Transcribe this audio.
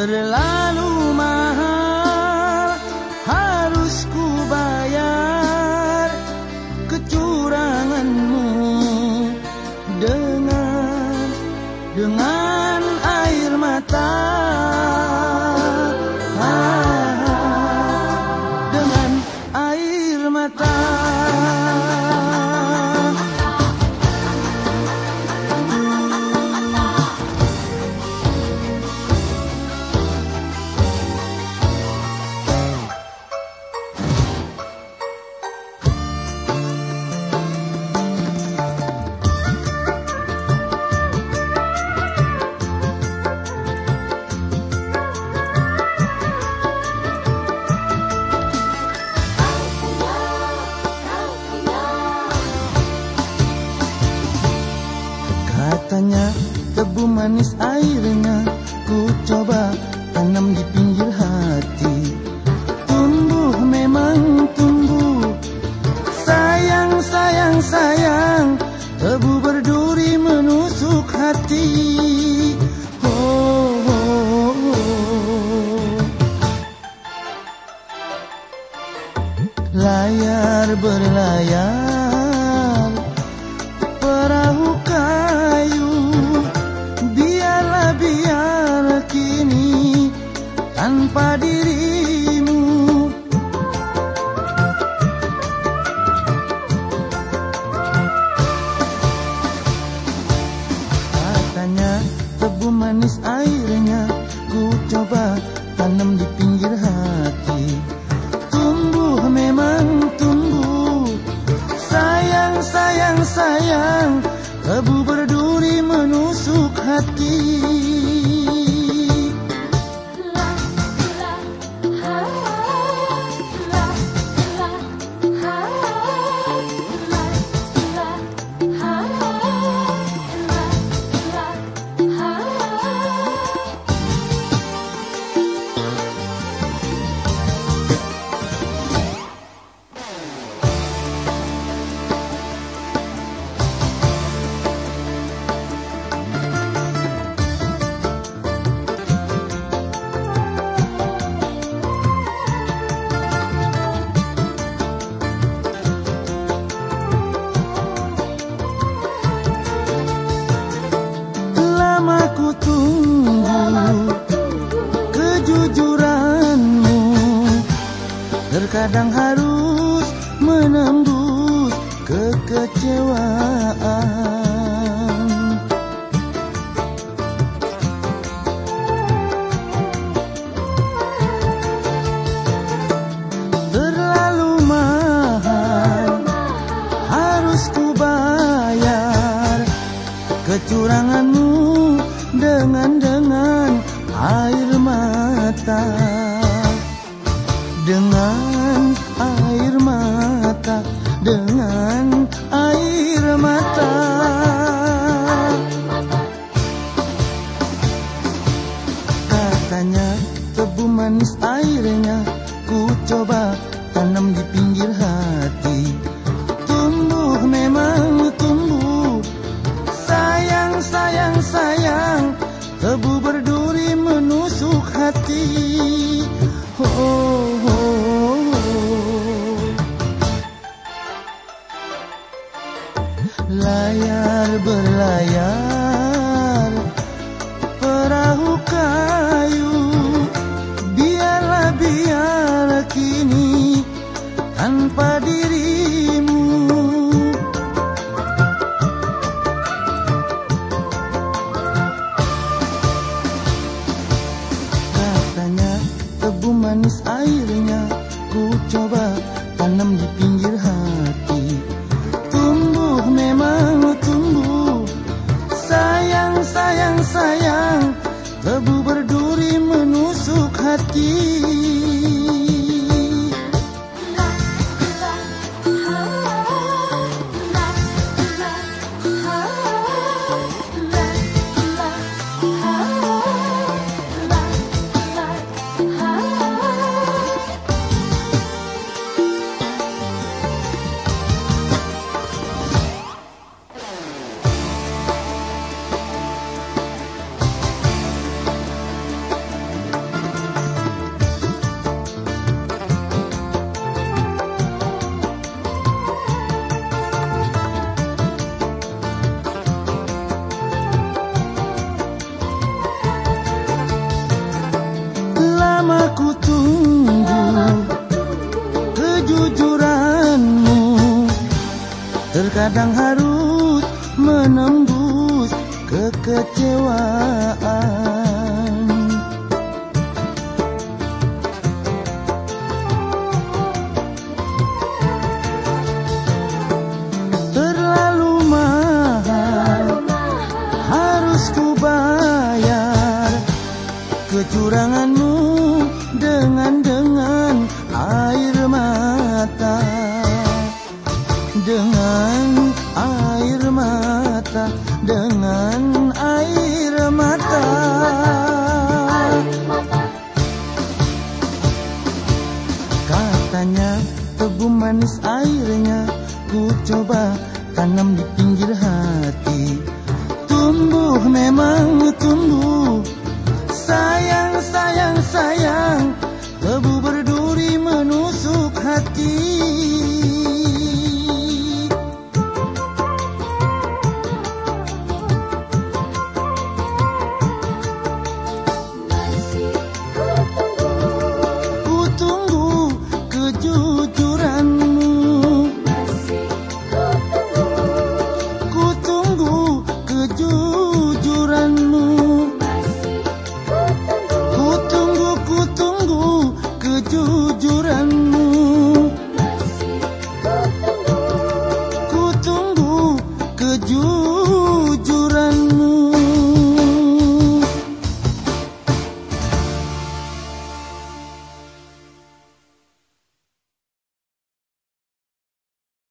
terlalu mahal manis Tanpa dirimu. Katanya tebu manis airnya Ku coba tanam di pinggir hati. Tumbuh memang tumbuh. Sayang, sayang, sayang Tebu berduri menusuk hati Terkadang harus menembus kekecewaan. Terlalu mahal harus ku bayar kecuranganmu dengan dengan air mata. Dengan dengan air mata layar berlayar. Perahu kayu biarlah biar kini tanpa dirimu. Katanya tebu manis airnya ku coba aku tunggu kejujuranmu. Terkadang harus menembus kekecewaan. Terlalu mahal harus ku bayar. Kecuranganmu memang tumbuh kejut